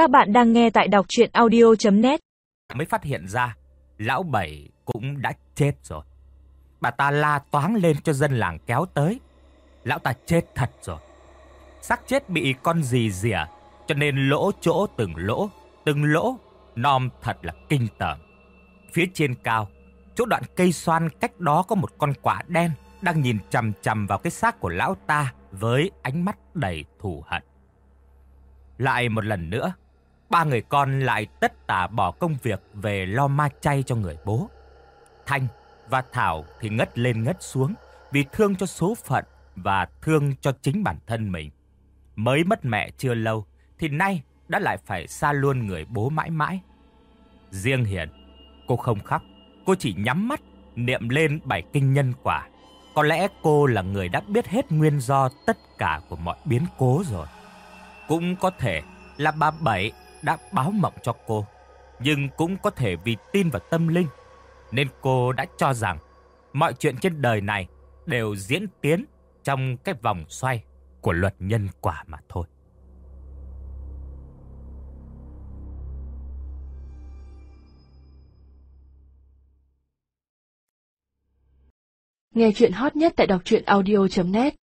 Các bạn đang nghe tại đọc chuyện audio.net Mới phát hiện ra, lão bảy cũng đã chết rồi. Bà ta la toáng lên cho dân làng kéo tới. Lão ta chết thật rồi. xác chết bị con gì rỉa, cho nên lỗ chỗ từng lỗ, từng lỗ, nom thật là kinh tởm. Phía trên cao, chỗ đoạn cây xoan cách đó có một con quạ đen đang nhìn chằm chằm vào cái xác của lão ta với ánh mắt đầy thù hận. Lại một lần nữa, ba người con lại tất tả bỏ công việc về lo ma chay cho người bố. Thanh và Thảo thì ngất lên ngất xuống vì thương cho số phận và thương cho chính bản thân mình. Mới mất mẹ chưa lâu thì nay đã lại phải xa luôn người bố mãi mãi. Riêng Hiền, cô không khóc, cô chỉ nhắm mắt niệm lên bài kinh nhân quả. Có lẽ cô là người đã biết hết nguyên do tất cả của mọi biến cố rồi. Cũng có thể là bà Bảy đã báo mộng cho cô, nhưng cũng có thể vì tin vào tâm linh, nên cô đã cho rằng mọi chuyện trên đời này đều diễn tiến trong cái vòng xoay của luật nhân quả mà thôi. Nghe chuyện hot nhất tại đọc truyện audio.net